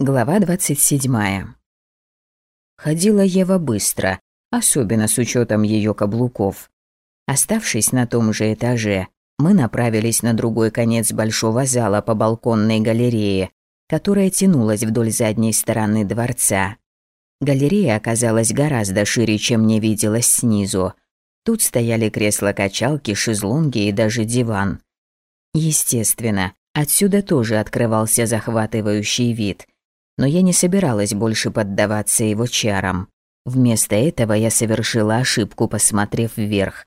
Глава 27. Ходила Ева быстро, особенно с учетом ее каблуков. Оставшись на том же этаже, мы направились на другой конец большого зала по балконной галерее, которая тянулась вдоль задней стороны дворца. Галерея оказалась гораздо шире, чем мне виделось снизу. Тут стояли кресла-качалки, шезлонги и даже диван. Естественно, отсюда тоже открывался захватывающий вид – но я не собиралась больше поддаваться его чарам. Вместо этого я совершила ошибку, посмотрев вверх,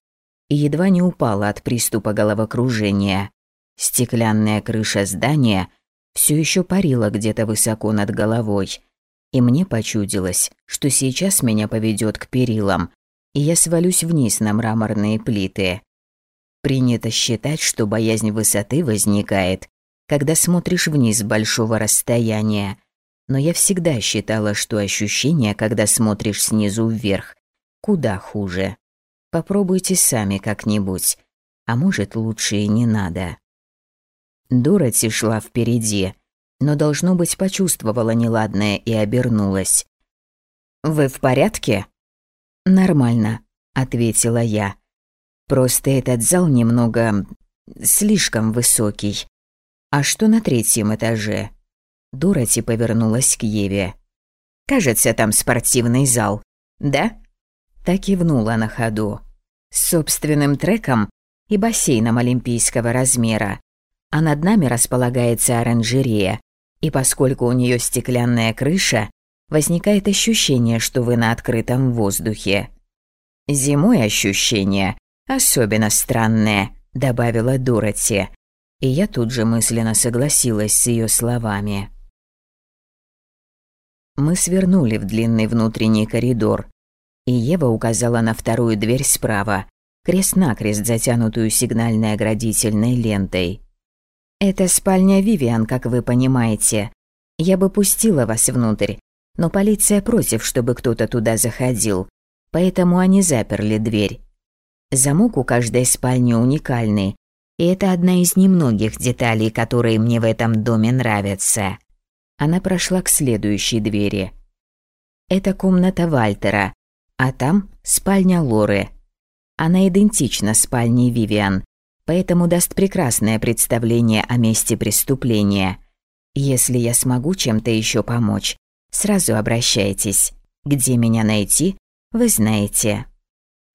и едва не упала от приступа головокружения. Стеклянная крыша здания все еще парила где-то высоко над головой, и мне почудилось, что сейчас меня поведет к перилам, и я свалюсь вниз на мраморные плиты. Принято считать, что боязнь высоты возникает, когда смотришь вниз с большого расстояния – но я всегда считала, что ощущение, когда смотришь снизу вверх, куда хуже. Попробуйте сами как-нибудь, а может лучше и не надо. Дороти шла впереди, но, должно быть, почувствовала неладное и обернулась. «Вы в порядке?» «Нормально», — ответила я. «Просто этот зал немного... слишком высокий. А что на третьем этаже?» Дороти повернулась к Еве. «Кажется, там спортивный зал, да?» Так кивнула на ходу. С собственным треком и бассейном олимпийского размера. А над нами располагается оранжерея, и поскольку у нее стеклянная крыша, возникает ощущение, что вы на открытом воздухе. Зимой ощущение особенно странное, добавила Дороти, и я тут же мысленно согласилась с ее словами. Мы свернули в длинный внутренний коридор, и Ева указала на вторую дверь справа, крест-накрест затянутую сигнальной оградительной лентой. «Это спальня Вивиан, как вы понимаете. Я бы пустила вас внутрь, но полиция против, чтобы кто-то туда заходил, поэтому они заперли дверь. Замок у каждой спальни уникальный, и это одна из немногих деталей, которые мне в этом доме нравятся. Она прошла к следующей двери. Это комната Вальтера, а там спальня Лоры. Она идентична спальне Вивиан, поэтому даст прекрасное представление о месте преступления. Если я смогу чем-то еще помочь, сразу обращайтесь. Где меня найти, вы знаете.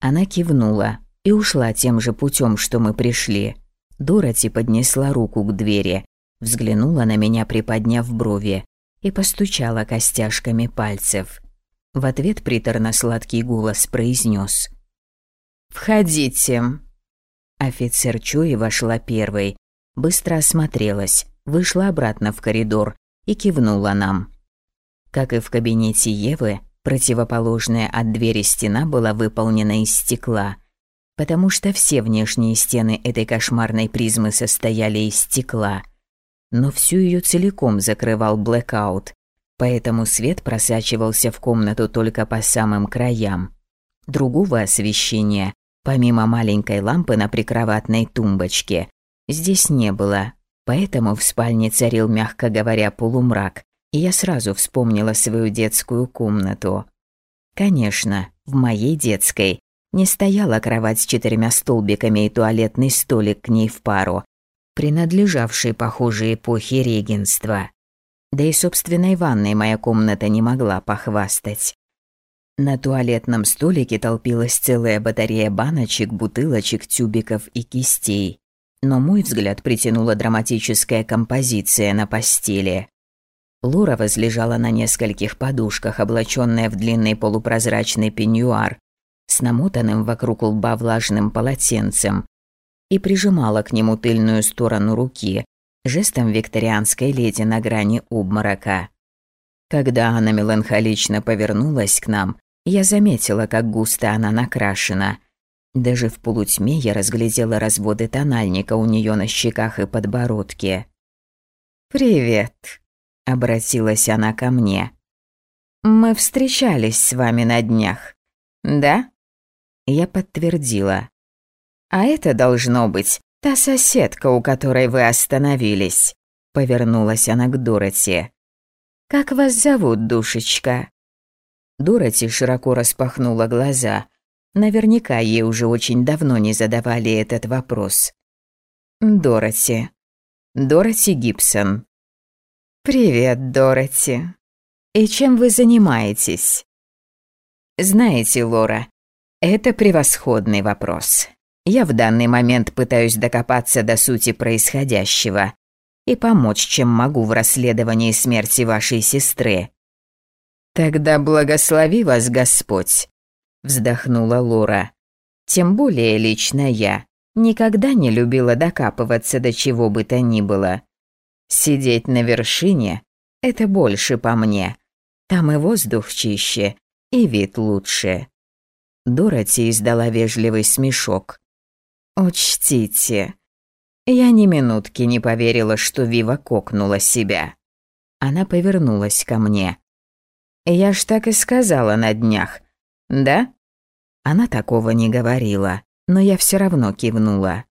Она кивнула и ушла тем же путем, что мы пришли. Дороти поднесла руку к двери, взглянула на меня, приподняв брови, и постучала костяшками пальцев. В ответ приторно-сладкий голос произнес: «Входите». Офицер Чуи вошла первой, быстро осмотрелась, вышла обратно в коридор и кивнула нам. Как и в кабинете Евы, противоположная от двери стена была выполнена из стекла, потому что все внешние стены этой кошмарной призмы состояли из стекла – но всю ее целиком закрывал блэкаут, поэтому свет просачивался в комнату только по самым краям. Другого освещения, помимо маленькой лампы на прикроватной тумбочке, здесь не было, поэтому в спальне царил, мягко говоря, полумрак, и я сразу вспомнила свою детскую комнату. Конечно, в моей детской не стояла кровать с четырьмя столбиками и туалетный столик к ней в пару, принадлежавшей, похоже, эпохе регенства. Да и собственной ванной моя комната не могла похвастать. На туалетном столике толпилась целая батарея баночек, бутылочек, тюбиков и кистей. Но мой взгляд притянула драматическая композиция на постели. Лора возлежала на нескольких подушках, облаченная в длинный полупрозрачный пеньюар, с намотанным вокруг лба влажным полотенцем, и прижимала к нему тыльную сторону руки, жестом викторианской леди на грани обморока. Когда она меланхолично повернулась к нам, я заметила, как густо она накрашена. Даже в полутьме я разглядела разводы тональника у нее на щеках и подбородке. «Привет», — обратилась она ко мне. «Мы встречались с вами на днях, да?» Я подтвердила. А это должно быть та соседка, у которой вы остановились. Повернулась она к Дороти. Как вас зовут, душечка?» Дороти широко распахнула глаза. Наверняка ей уже очень давно не задавали этот вопрос. «Дороти. Дороти Гибсон». «Привет, Дороти. И чем вы занимаетесь?» «Знаете, Лора, это превосходный вопрос. Я в данный момент пытаюсь докопаться до сути происходящего и помочь, чем могу в расследовании смерти вашей сестры. Тогда благослови вас Господь, вздохнула Лора. Тем более лично я никогда не любила докапываться до чего бы то ни было. Сидеть на вершине – это больше по мне. Там и воздух чище, и вид лучше. Дороти издала вежливый смешок. «Учтите, я ни минутки не поверила, что Вива кокнула себя». Она повернулась ко мне. «Я ж так и сказала на днях, да?» Она такого не говорила, но я все равно кивнула.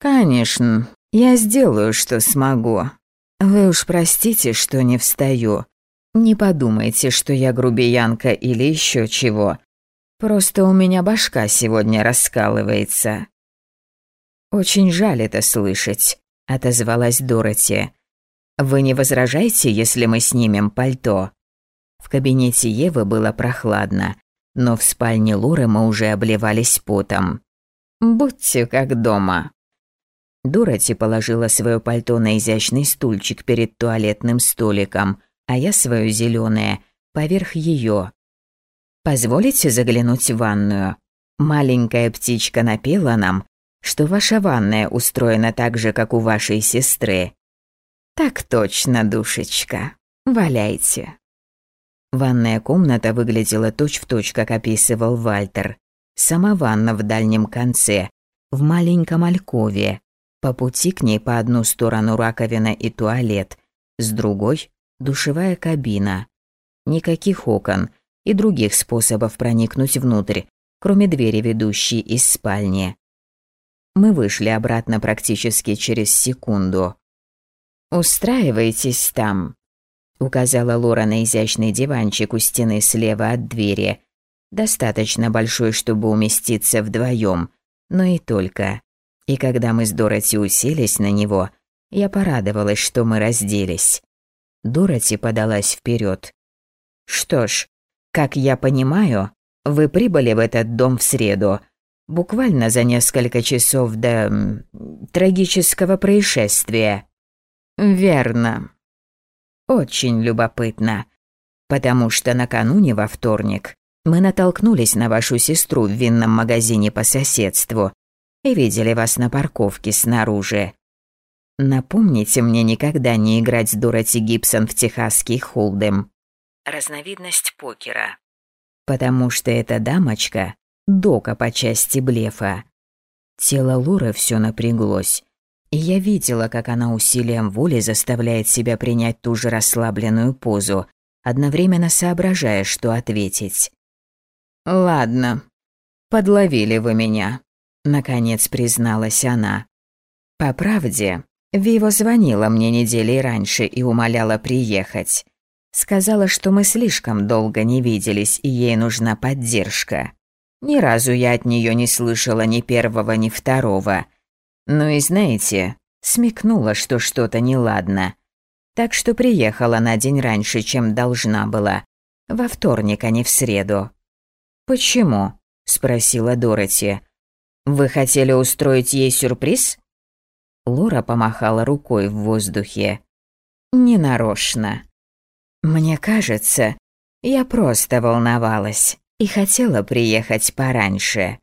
«Конечно, я сделаю, что смогу. Вы уж простите, что не встаю. Не подумайте, что я грубиянка или еще чего. Просто у меня башка сегодня раскалывается». «Очень жаль это слышать», — отозвалась Дороти. «Вы не возражаете, если мы снимем пальто?» В кабинете Евы было прохладно, но в спальне Лоры мы уже обливались потом. «Будьте как дома». Дороти положила свое пальто на изящный стульчик перед туалетным столиком, а я свое зеленое поверх ее. Позволите заглянуть в ванную? Маленькая птичка напела нам, что ваша ванная устроена так же, как у вашей сестры. Так точно, душечка. Валяйте. Ванная комната выглядела точь-в-точь, точь, как описывал Вальтер. Сама ванна в дальнем конце, в маленьком алькове. По пути к ней по одну сторону раковина и туалет, с другой – душевая кабина. Никаких окон, и других способов проникнуть внутрь, кроме двери, ведущей из спальни. Мы вышли обратно практически через секунду. «Устраивайтесь там», — указала Лора на изящный диванчик у стены слева от двери. Достаточно большой, чтобы уместиться вдвоем, но и только. И когда мы с Дороти уселись на него, я порадовалась, что мы разделись. Дороти подалась вперед. «Что ж, как я понимаю, вы прибыли в этот дом в среду, буквально за несколько часов до трагического происшествия. Верно. Очень любопытно, потому что накануне во вторник мы натолкнулись на вашу сестру в винном магазине по соседству и видели вас на парковке снаружи. Напомните мне никогда не играть с Дороти Гибсон в техасский холдем разновидность покера. Потому что эта дамочка – дока по части блефа. Тело Луры все напряглось, и я видела, как она усилием воли заставляет себя принять ту же расслабленную позу, одновременно соображая, что ответить. «Ладно, подловили вы меня», — наконец призналась она. «По правде, Виво звонила мне недели раньше и умоляла приехать. Сказала, что мы слишком долго не виделись, и ей нужна поддержка. Ни разу я от нее не слышала ни первого, ни второго. Ну и знаете, смекнула, что что-то неладно. Так что приехала на день раньше, чем должна была. Во вторник, а не в среду. «Почему?» – спросила Дороти. «Вы хотели устроить ей сюрприз?» Лора помахала рукой в воздухе. «Ненарочно. Мне кажется, я просто волновалась и хотела приехать пораньше.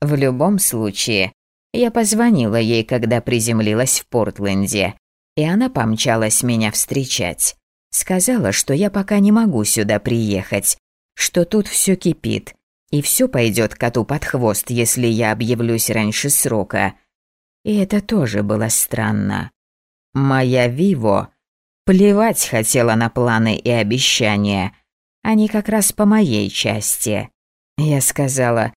В любом случае, я позвонила ей, когда приземлилась в Портленде, и она помчалась меня встречать. Сказала, что я пока не могу сюда приехать, что тут все кипит, и все пойдет коту под хвост, если я объявлюсь раньше срока. И это тоже было странно. Моя Виво Плевать хотела на планы и обещания. Они как раз по моей части. Я сказала,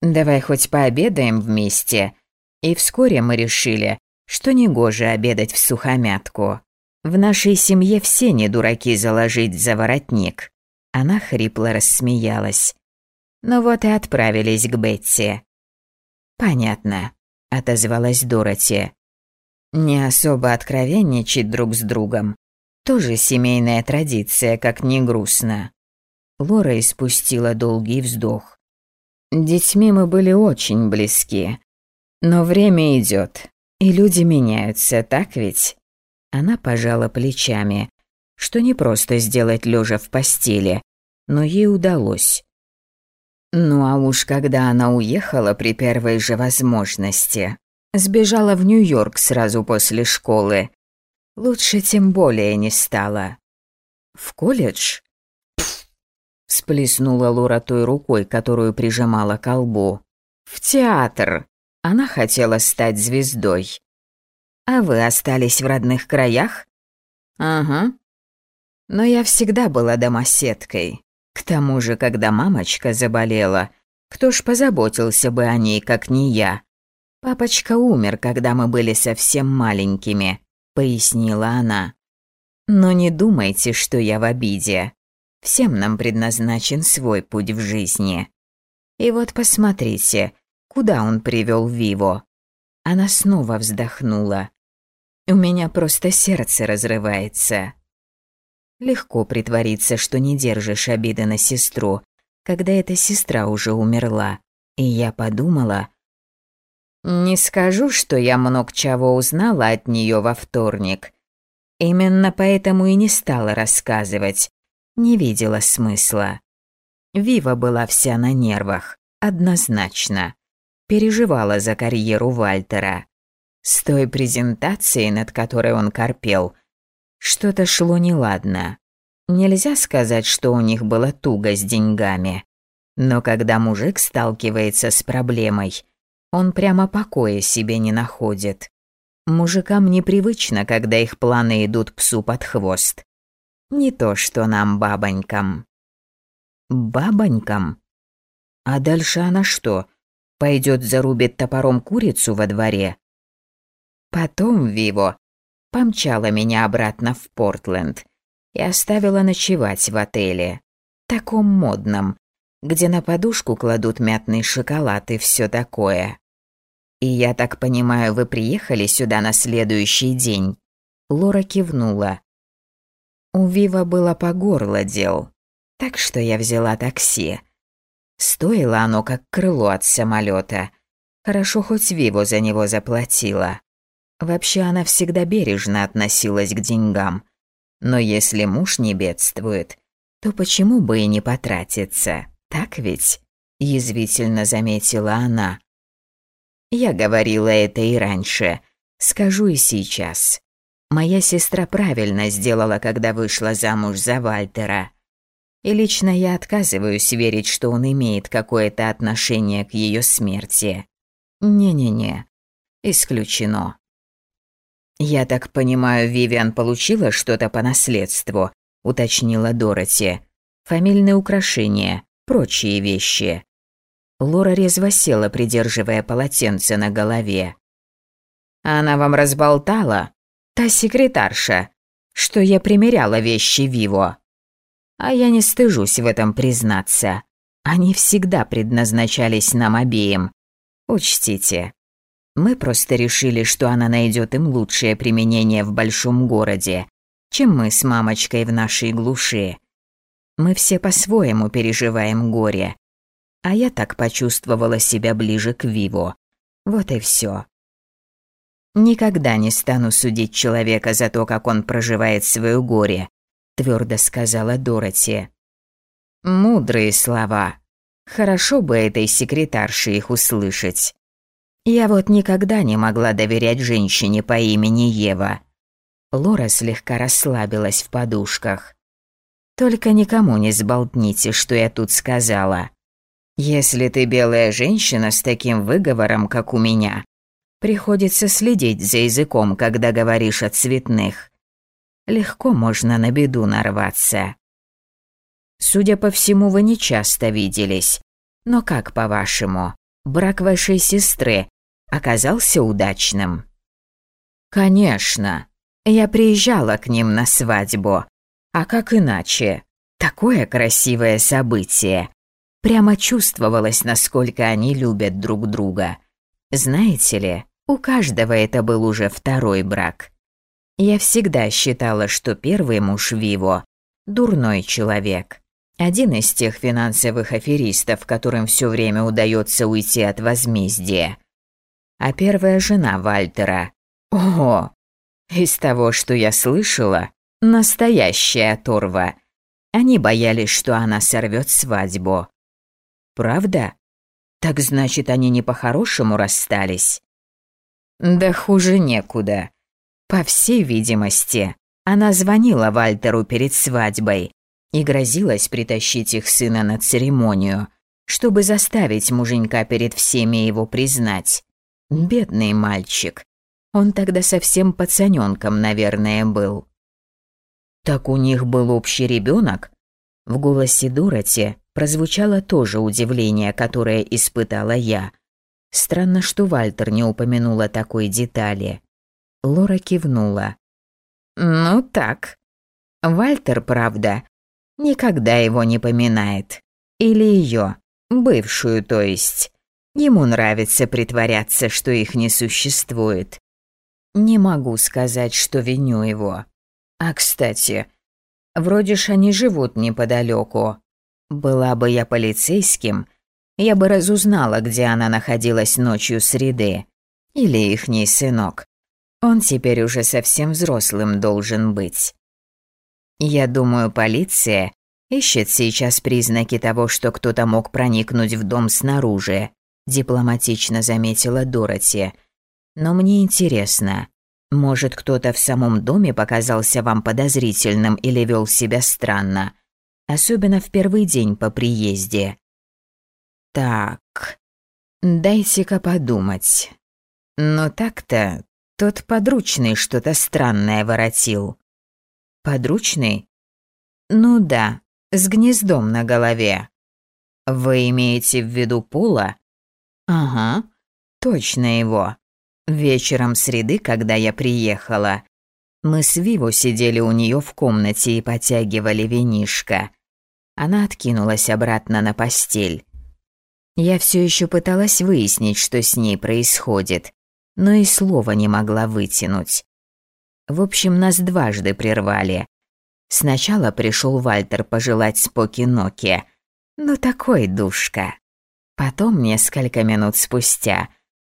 давай хоть пообедаем вместе. И вскоре мы решили, что негоже обедать в сухомятку. В нашей семье все не дураки заложить за воротник. Она хрипло рассмеялась. Ну вот и отправились к Бетси. Понятно, отозвалась Дороти. Не особо откровенничать друг с другом. Тоже семейная традиция, как не грустно. Лора испустила долгий вздох. Детьми мы были очень близки. Но время идет, и люди меняются, так ведь? Она пожала плечами, что не просто сделать лежа в постели, но ей удалось. Ну а уж когда она уехала при первой же возможности, сбежала в Нью-Йорк сразу после школы, лучше тем более не стало. В колледж? Всплеснула Лора той рукой, которую прижимала к колбу. В театр. Она хотела стать звездой. А вы остались в родных краях? Ага. Но я всегда была домоседкой. К тому же, когда мамочка заболела, кто ж позаботился бы о ней, как не я? Папочка умер, когда мы были совсем маленькими, пояснила она. Но не думайте, что я в обиде. Всем нам предназначен свой путь в жизни. И вот посмотрите, куда он привел Виво. Она снова вздохнула. У меня просто сердце разрывается. Легко притвориться, что не держишь обиды на сестру, когда эта сестра уже умерла. И я подумала... Не скажу, что я много чего узнала от нее во вторник. Именно поэтому и не стала рассказывать. Не видела смысла. Вива была вся на нервах, однозначно. Переживала за карьеру Вальтера. С той презентацией, над которой он корпел, что-то шло неладно. Нельзя сказать, что у них было туго с деньгами. Но когда мужик сталкивается с проблемой, он прямо покоя себе не находит. Мужикам непривычно, когда их планы идут псу под хвост. Не то, что нам, бабонькам. Бабонькам? А дальше она что, пойдет зарубит топором курицу во дворе? Потом Виво помчала меня обратно в Портленд и оставила ночевать в отеле, таком модном, где на подушку кладут мятный шоколад и все такое. И я так понимаю, вы приехали сюда на следующий день? Лора кивнула. У Вива было по горло дел, так что я взяла такси. Стоило оно как крыло от самолета. Хорошо, хоть Виво за него заплатила. Вообще она всегда бережно относилась к деньгам. Но если муж не бедствует, то почему бы и не потратиться, так ведь? Язвительно заметила она. Я говорила это и раньше, скажу и сейчас. Моя сестра правильно сделала, когда вышла замуж за Вальтера. И лично я отказываюсь верить, что он имеет какое-то отношение к ее смерти. Не-не-не, исключено. «Я так понимаю, Вивиан получила что-то по наследству», – уточнила Дороти. «Фамильные украшения, прочие вещи». Лора резво села, придерживая полотенце на голове. «Она вам разболтала? Та секретарша, что я примеряла вещи Виво. А я не стыжусь в этом признаться. Они всегда предназначались нам обеим. Учтите, мы просто решили, что она найдет им лучшее применение в большом городе, чем мы с мамочкой в нашей глуши. Мы все по-своему переживаем горе. А я так почувствовала себя ближе к Виво. Вот и все. Никогда не стану судить человека за то, как он проживает свое горе, твердо сказала Дороти. Мудрые слова. Хорошо бы этой секретарше их услышать. Я вот никогда не могла доверять женщине по имени Ева. Лора слегка расслабилась в подушках. Только никому не сболтните, что я тут сказала. Если ты белая женщина с таким выговором, как у меня, приходится следить за языком, когда говоришь о цветных. Легко можно на беду нарваться. Судя по всему, вы не часто виделись. Но как по-вашему, брак вашей сестры оказался удачным. Конечно, Я приезжала к ним на свадьбу. А как иначе? Такое красивое событие. Прямо чувствовалось, насколько они любят друг друга. Знаете ли, у каждого это был уже второй брак. Я всегда считала, что первый муж Виво – дурной человек. Один из тех финансовых аферистов, которым все время удается уйти от возмездия. А первая жена Вальтера – ого, из того, что я слышала, настоящая оторва. Они боялись, что она сорвет свадьбу. Правда? Так значит, они не по-хорошему расстались? Да хуже некуда. По всей видимости, она звонила Вальтеру перед свадьбой и грозилась притащить их сына на церемонию, чтобы заставить муженька перед всеми его признать. Бедный мальчик. Он тогда совсем пацаненком, наверное, был. Так у них был общий ребенок? В голосе Дороти прозвучало тоже удивление, которое испытала я. Странно, что Вальтер не упомянул такой детали. Лора кивнула. «Ну так. Вальтер, правда, никогда его не поминает. Или ее, бывшую, то есть. Ему нравится притворяться, что их не существует. Не могу сказать, что виню его. А, кстати, вроде ж они живут неподалеку. Была бы я полицейским, я бы разузнала, где она находилась ночью среды. Или ихний сынок. Он теперь уже совсем взрослым должен быть. Я думаю, полиция ищет сейчас признаки того, что кто-то мог проникнуть в дом снаружи, дипломатично заметила Дороти. Но мне интересно, может, кто-то в самом доме показался вам подозрительным или вел себя странно? Особенно в первый день по приезде. Так, дайте-ка подумать. Но так-то тот подручный что-то странное воротил. Подручный? Ну да, с гнездом на голове. Вы имеете в виду Пола? Ага, точно его. Вечером среды, когда я приехала, мы с Виво сидели у нее в комнате и потягивали винишко. Она откинулась обратно на постель. Я все еще пыталась выяснить, что с ней происходит, но и слова не могла вытянуть. В общем, нас дважды прервали. Сначала пришел Вальтер пожелать Споки Ноки. Ну такой душка. Потом, несколько минут спустя,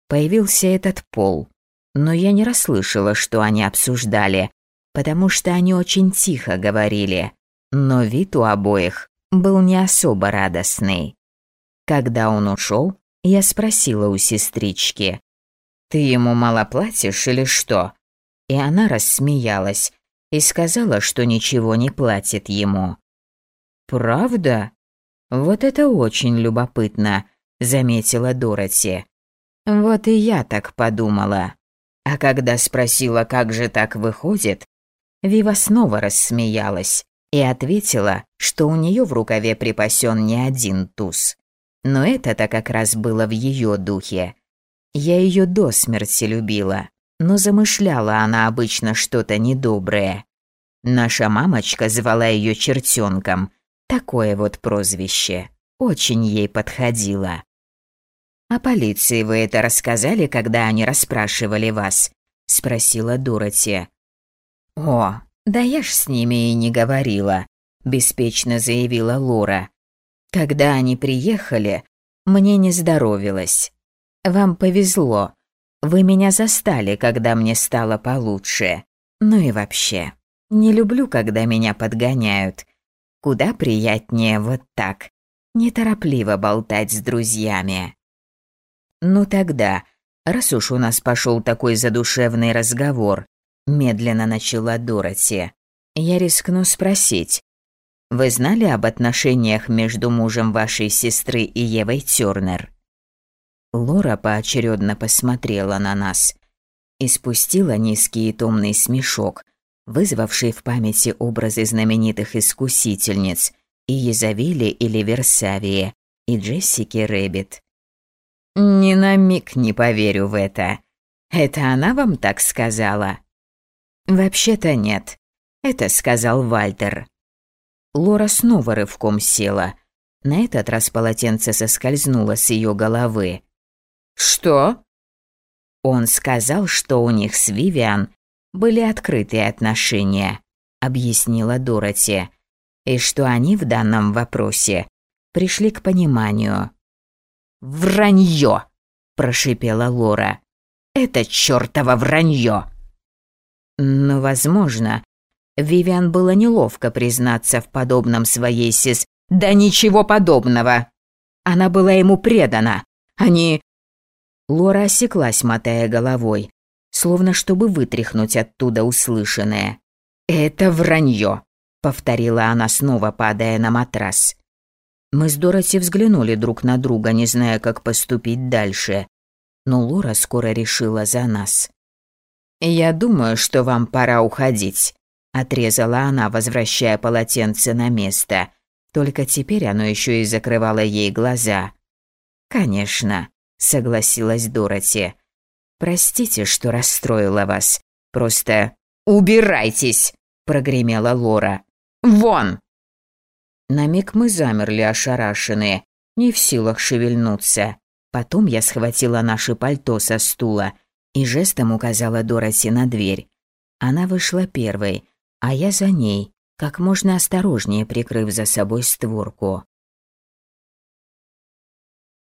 появился этот пол. Но я не расслышала, что они обсуждали, потому что они очень тихо говорили. Но вид у обоих был не особо радостный. Когда он ушел, я спросила у сестрички, «Ты ему мало платишь или что?» И она рассмеялась и сказала, что ничего не платит ему. «Правда? Вот это очень любопытно», — заметила Дороти. «Вот и я так подумала». А когда спросила, как же так выходит, Вива снова рассмеялась и ответила, что у нее в рукаве припасен не один туз. Но это-то как раз было в ее духе. Я ее до смерти любила, но замышляла она обычно что-то недоброе. Наша мамочка звала ее чертенком, такое вот прозвище, очень ей подходило. «А полиции вы это рассказали, когда они расспрашивали вас?» – спросила Дороти. «О, «Да я ж с ними и не говорила», – беспечно заявила Лора. «Когда они приехали, мне не здоровилось. Вам повезло. Вы меня застали, когда мне стало получше. Ну и вообще, не люблю, когда меня подгоняют. Куда приятнее вот так, неторопливо болтать с друзьями». «Ну тогда, раз уж у нас пошел такой задушевный разговор, медленно начала Дороти. Я рискну спросить. Вы знали об отношениях между мужем вашей сестры и Евой Тёрнер? Лора поочередно посмотрела на нас и спустила низкий и томный смешок, вызвавший в памяти образы знаменитых искусительниц и Езавели или Версавии, и Джессики Рэббит. «Ни на миг не поверю в это. Это она вам так сказала?» «Вообще-то нет. Это сказал Вальтер». Лора снова рывком села. На этот раз полотенце соскользнуло с ее головы. «Что?» Он сказал, что у них с Вивиан были открытые отношения, объяснила Дороти, и что они в данном вопросе пришли к пониманию. «Вранье!» – прошипела Лора. «Это чёртово вранье!» Но, возможно, Вивиан было неловко признаться в подобном своей сис... «Да ничего подобного!» Она была ему предана. Они... Лора осеклась, мотая головой, словно чтобы вытряхнуть оттуда услышанное. «Это вранье», — повторила она, снова падая на матрас. Мы с Дороти взглянули друг на друга, не зная, как поступить дальше. Но Лора скоро решила за нас. «Я думаю, что вам пора уходить», — отрезала она, возвращая полотенце на место. Только теперь оно еще и закрывало ей глаза. «Конечно», согласилась Дороти. Простите, что расстроила вас. Просто убирайтесь, прогремела Лора. Вон! На миг мы замерли ошарашенные, не в силах шевельнуться. Потом я схватила наше пальто со стула и жестом указала Дороти на дверь. Она вышла первой, а я за ней, как можно осторожнее прикрыв за собой створку.